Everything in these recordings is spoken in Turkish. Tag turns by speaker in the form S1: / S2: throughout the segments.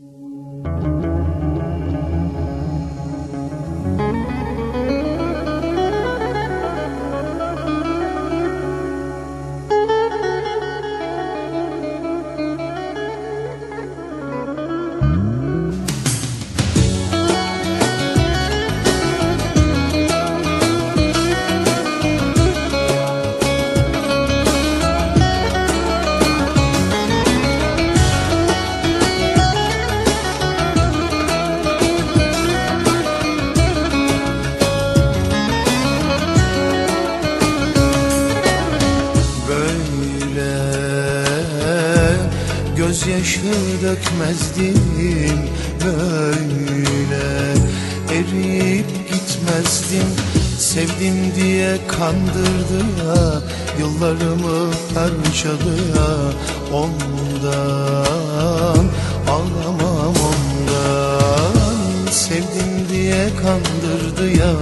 S1: Mm-hmm. Gözyaşı dökmezdim böyle. Eriyip gitmezdim sevdim diye kandırdı ya. Yıllarımı harcadı ya ondan. Ağlamam ondan. Sevdim diye kandırdı ya.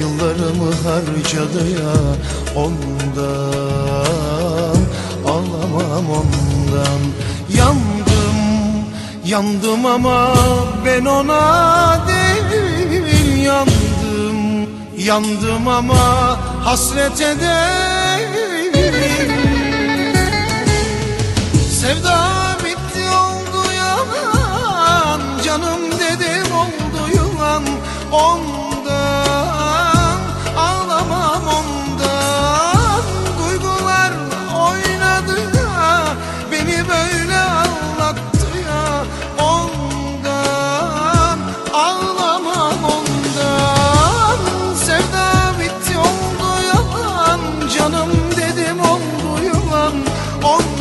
S1: Yıllarımı harcadı ya ondan ondan Yandım, yandım ama ben ona değil Yandım, yandım ama hasrete değil. Sevda Ondan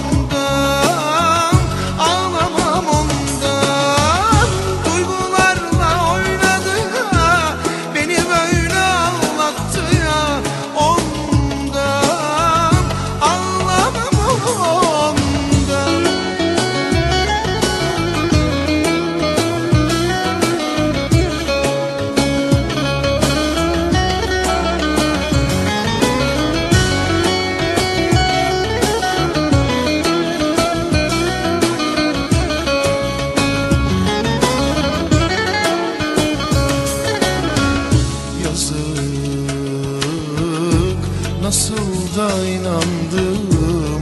S1: Yazık. Nasıl da inandım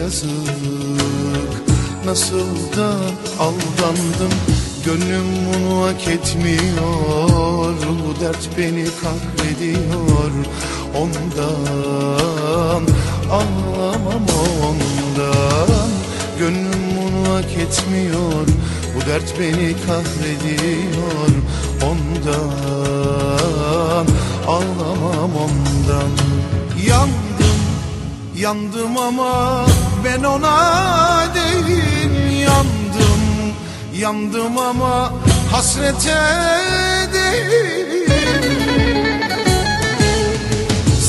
S1: Yazık. Nasıl da aldandım Gönlüm bunu hak etmiyor. Bu dert beni kahrediyor. Ondan ağlamam ondan. Gönlüm bunu hak etmiyor. Bu dert beni kahrediyor Ondan ağlamam ondan. Yandım, yandım ama ben ona değil Yandım, yandım ama hasrete değil.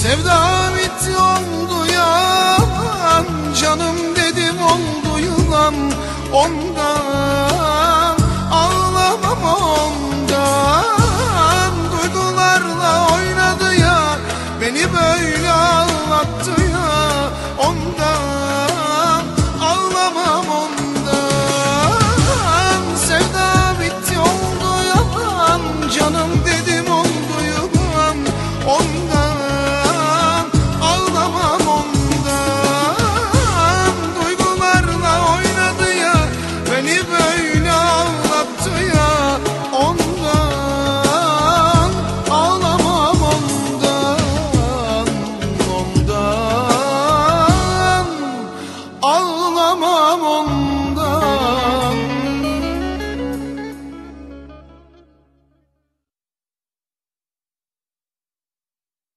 S1: Sevda bitti oldu yalan Canım dedim oldu yılan. Ondan